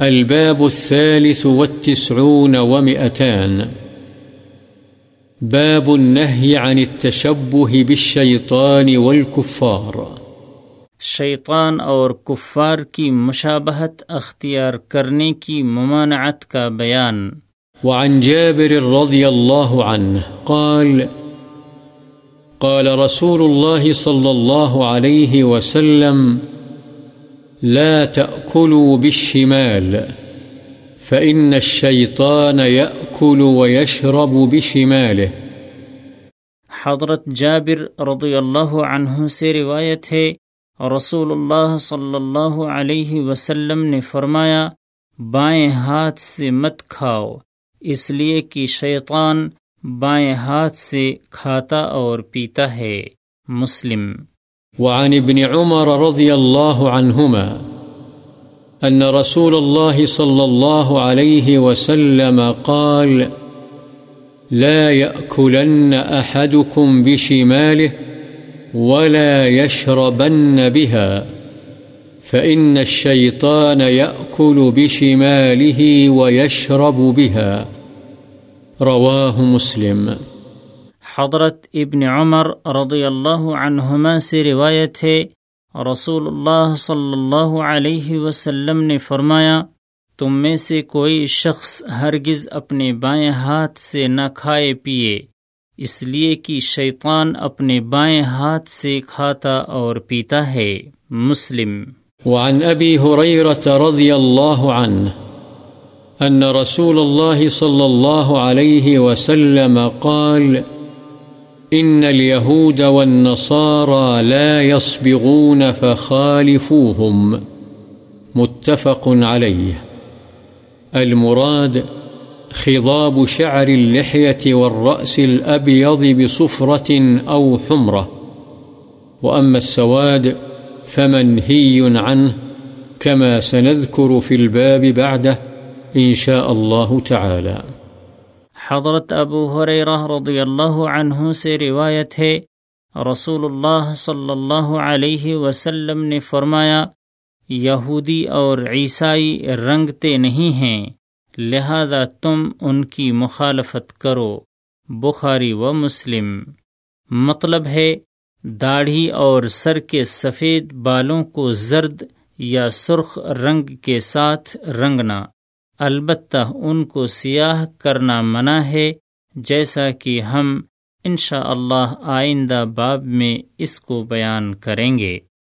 الباب الثالث والتسعون ومئتان. باب النهي عن التشبه بالشيطان والكفار. شیطان اور کفار کی مشابہت اختیار کرنے کی ممانعت کا بیان. وعن جابر رضي الله عنه قال قال رسول الله صلى الله عليه وسلم لا تأكلوا بالشمال، فإن الشيطان يأكل ويشرب بشماله. حضرت جابر رضی اللہ عنہ سے روایت ہے رسول اللہ صلی اللہ علیہ وسلم نے فرمایا، بائیں ہاتھ سے مت کھاؤ، اس لیے کہ شیطان بائیں ہاتھ سے کھاتا اور پیتا ہے، مسلم۔ وعن ابن عمر رضي الله عنهما أن رسول الله صلى الله عليه وسلم قال، لا يأكلن أحدكم بشماله ولا يشربن بها، فإن الشيطان يأكل بشماله ويشرب بها، رواه مسلم. حضرت ابن عمر رضی اللہ عنہما سے روایت ہے رسول اللہ صلی اللہ علیہ وسلم نے فرمایا، تم میں سے کوئی شخص ہرگز اپنے بائیں ہاتھ سے نہ کھائے پیے اس لیے کہ شیطان اپنے بائیں ہاتھ سے کھاتا اور پیتا ہے۔ مسلم۔ وعن ابی رضی اللہ عنہ، ان رسول اللہ صلی اللہ علیہ وسلم قال إن اليهود والنصارى لا يصبغون فخالفوهم. متفق عليه. المراد خضاب شعر اللحية والرأس الأبيض بصفرة أو حمرة. وأما السواد فمنهي عنه كما سنذكر في الباب بعده إن شاء الله تعالى. حضرت ابو حریرہ رضی اللہ عنہ سے روایت ہے رسول اللہ صلی اللہ علیہ وسلم نے فرمایا، یہودی اور عیسائی رنگتے نہیں ہیں، لہذا تم ان کی مخالفت کرو، بخاری و مسلم۔ مطلب ہے، داڑھی اور سر کے سفید بالوں کو زرد یا سرخ رنگ کے ساتھ رنگنا۔ البتہ ان کو سیاہ کرنا منع ہے، جیسا کہ ہم انشاء اللہ آئندہ باب میں اس کو بیان کریں گے۔